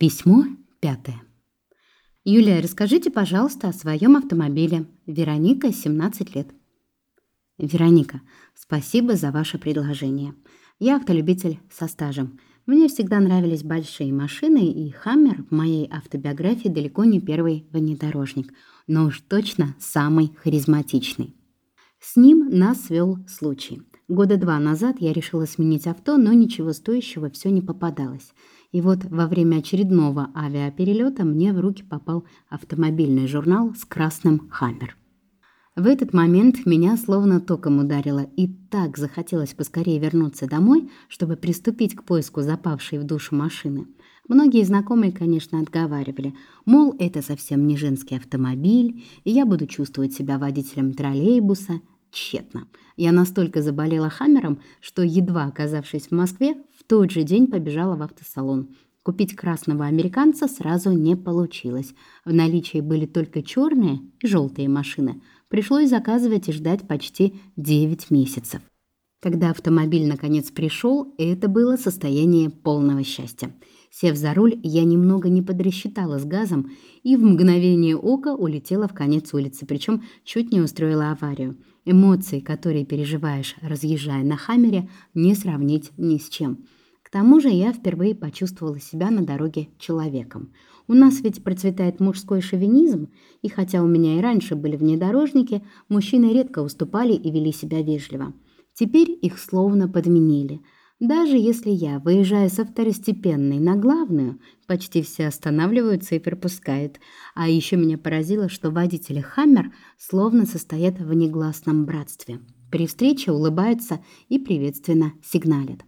Письмо пятое. Юлия, расскажите, пожалуйста, о своем автомобиле. Вероника, 17 лет. Вероника, спасибо за ваше предложение. Я автолюбитель со стажем. Мне всегда нравились большие машины, и «Хаммер» в моей автобиографии далеко не первый внедорожник, но уж точно самый харизматичный. С ним нас свел случай. Года два назад я решила сменить авто, но ничего стоящего все не попадалось. И вот во время очередного авиаперелета мне в руки попал автомобильный журнал с красным «Хаммер». В этот момент меня словно током ударило, и так захотелось поскорее вернуться домой, чтобы приступить к поиску запавшей в душу машины. Многие знакомые, конечно, отговаривали, мол, это совсем не женский автомобиль, и я буду чувствовать себя водителем троллейбуса. Тщетно. Я настолько заболела Хаммером, что, едва оказавшись в Москве, тот же день побежала в автосалон. Купить красного американца сразу не получилось. В наличии были только черные и желтые машины. Пришлось заказывать и ждать почти 9 месяцев. Когда автомобиль наконец пришел, это было состояние полного счастья. Сев за руль, я немного не подрасчитала с газом и в мгновение ока улетела в конец улицы, причем чуть не устроила аварию. Эмоции, которые переживаешь, разъезжая на Хаммере, не сравнить ни с чем. Тому же я впервые почувствовала себя на дороге человеком. У нас ведь процветает мужской шовинизм, и хотя у меня и раньше были внедорожники, мужчины редко уступали и вели себя вежливо. Теперь их словно подменили – даже если я выезжаю со второстепенной на главную, почти все останавливаются и пропускают. А еще меня поразило, что водители «Хаммер» словно состоят в негласном братстве. При встрече улыбаются и приветственно сигналят.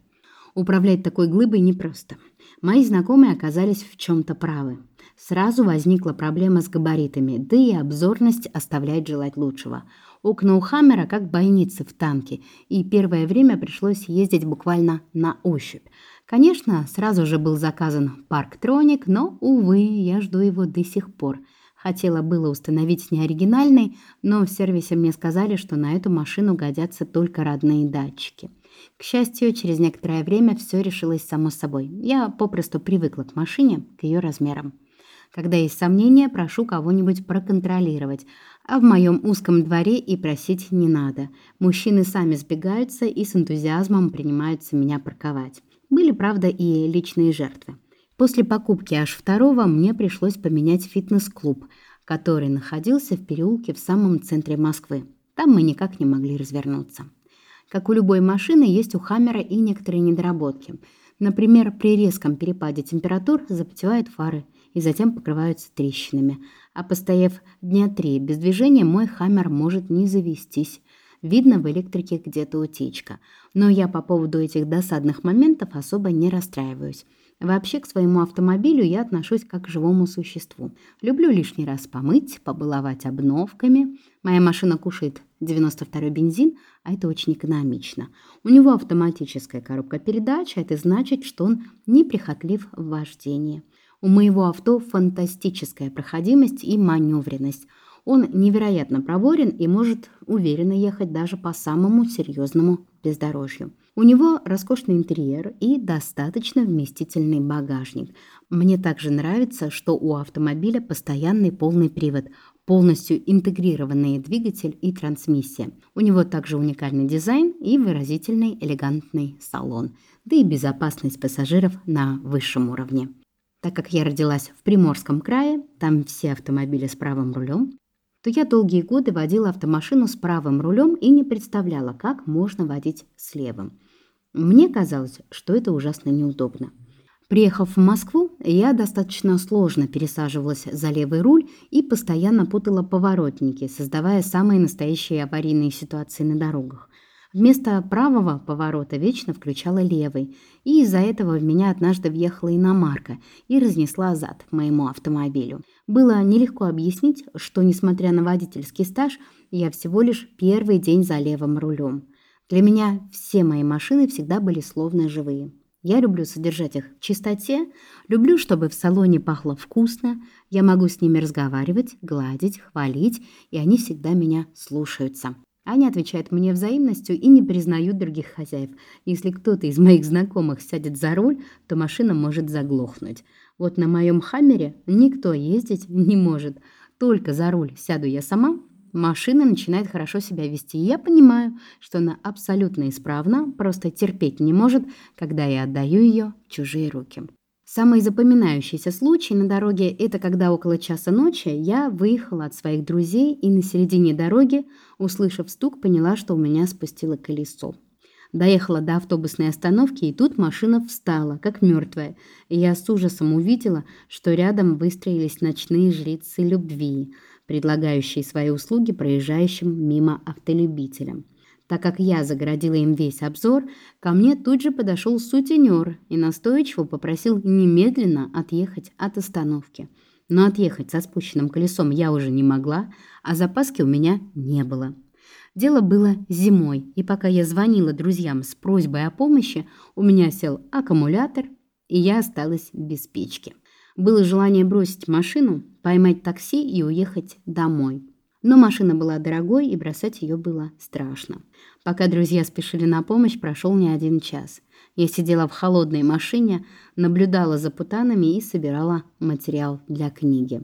Управлять такой глыбой непросто. Мои знакомые оказались в чем-то правы. Сразу возникла проблема с габаритами, да и обзорность оставляет желать лучшего – Окна у Хаммера как бойницы в танке, и первое время пришлось ездить буквально на ощупь. Конечно, сразу же был заказан парктроник, но, увы, я жду его до сих пор. Хотела было установить неоригинальный, но в сервисе мне сказали, что на эту машину годятся только родные датчики. К счастью, через некоторое время все решилось само собой. Я попросту привыкла к машине, к ее размерам. Когда есть сомнения, прошу кого-нибудь проконтролировать. А в моем узком дворе и просить не надо. Мужчины сами сбегаются и с энтузиазмом принимаются меня парковать. Были, правда, и личные жертвы. После покупки аж второго мне пришлось поменять фитнес-клуб, который находился в переулке в самом центре Москвы. Там мы никак не могли развернуться. Как у любой машины, есть у Хаммера и некоторые недоработки. Например, при резком перепаде температур запотевают фары – и затем покрываются трещинами. А постояв дня три без движения, мой хаммер может не завестись. Видно, в электрике где-то утечка. Но я по поводу этих досадных моментов особо не расстраиваюсь. Вообще к своему автомобилю я отношусь как к живому существу. Люблю лишний раз помыть, побаловать обновками. Моя машина кушает 92-й бензин, а это очень экономично. У него автоматическая коробка передач, а это значит, что он неприхотлив в вождении. У моего авто фантастическая проходимость и маневренность. Он невероятно проворен и может уверенно ехать даже по самому серьезному бездорожью. У него роскошный интерьер и достаточно вместительный багажник. Мне также нравится, что у автомобиля постоянный полный привод, полностью интегрированный двигатель и трансмиссия. У него также уникальный дизайн и выразительный элегантный салон, да и безопасность пассажиров на высшем уровне. Так как я родилась в Приморском крае, там все автомобили с правым рулем, то я долгие годы водила автомашину с правым рулем и не представляла, как можно водить с левым. Мне казалось, что это ужасно неудобно. Приехав в Москву, я достаточно сложно пересаживалась за левый руль и постоянно путала поворотники, создавая самые настоящие аварийные ситуации на дорогах. Вместо правого поворота вечно включала левый, и из-за этого в меня однажды въехала иномарка и разнесла зад моему автомобилю. Было нелегко объяснить, что, несмотря на водительский стаж, я всего лишь первый день за левым рулем. Для меня все мои машины всегда были словно живые. Я люблю содержать их в чистоте, люблю, чтобы в салоне пахло вкусно, я могу с ними разговаривать, гладить, хвалить, и они всегда меня слушаются. Они отвечают мне взаимностью и не признают других хозяев. Если кто-то из моих знакомых сядет за руль, то машина может заглохнуть. Вот на моем «Хаммере» никто ездить не может. Только за руль сяду я сама, машина начинает хорошо себя вести. И я понимаю, что она абсолютно исправна, просто терпеть не может, когда я отдаю ее в чужие руки. Самый запоминающийся случай на дороге – это когда около часа ночи я выехала от своих друзей и на середине дороги, услышав стук, поняла, что у меня спустило колесо. Доехала до автобусной остановки, и тут машина встала, как мертвая, и я с ужасом увидела, что рядом выстроились ночные жрицы любви, предлагающие свои услуги проезжающим мимо автолюбителям. Так как я загородила им весь обзор, ко мне тут же подошел сутенер и настойчиво попросил немедленно отъехать от остановки. Но отъехать со спущенным колесом я уже не могла, а запаски у меня не было. Дело было зимой, и пока я звонила друзьям с просьбой о помощи, у меня сел аккумулятор, и я осталась без печки. Было желание бросить машину, поймать такси и уехать домой. Но машина была дорогой, и бросать ее было страшно. Пока друзья спешили на помощь, прошел не один час. Я сидела в холодной машине, наблюдала за путанами и собирала материал для книги.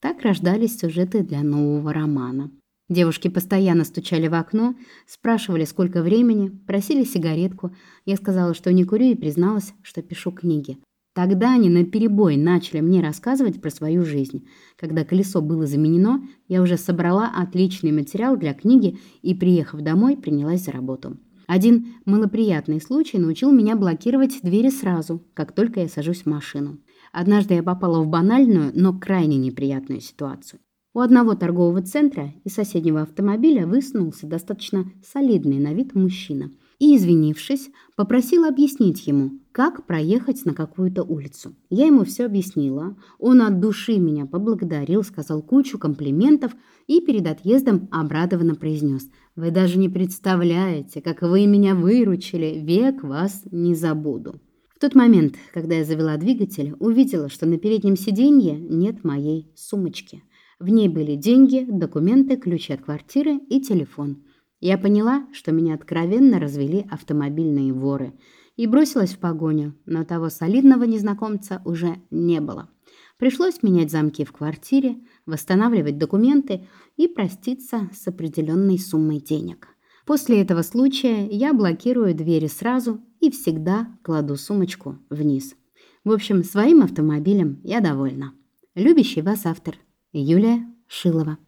Так рождались сюжеты для нового романа. Девушки постоянно стучали в окно, спрашивали, сколько времени, просили сигаретку. Я сказала, что не курю и призналась, что пишу книги. Тогда они наперебой начали мне рассказывать про свою жизнь. Когда колесо было заменено, я уже собрала отличный материал для книги и, приехав домой, принялась за работу. Один малоприятный случай научил меня блокировать двери сразу, как только я сажусь в машину. Однажды я попала в банальную, но крайне неприятную ситуацию. У одного торгового центра из соседнего автомобиля высунулся достаточно солидный на вид мужчина – и, извинившись, попросила объяснить ему, как проехать на какую-то улицу. Я ему все объяснила. Он от души меня поблагодарил, сказал кучу комплиментов и перед отъездом обрадованно произнес. «Вы даже не представляете, как вы меня выручили, век вас не забуду». В тот момент, когда я завела двигатель, увидела, что на переднем сиденье нет моей сумочки. В ней были деньги, документы, ключи от квартиры и телефон. Я поняла, что меня откровенно развели автомобильные воры и бросилась в погоню, но того солидного незнакомца уже не было. Пришлось менять замки в квартире, восстанавливать документы и проститься с определенной суммой денег. После этого случая я блокирую двери сразу и всегда кладу сумочку вниз. В общем, своим автомобилем я довольна. Любящий вас автор Юлия Шилова.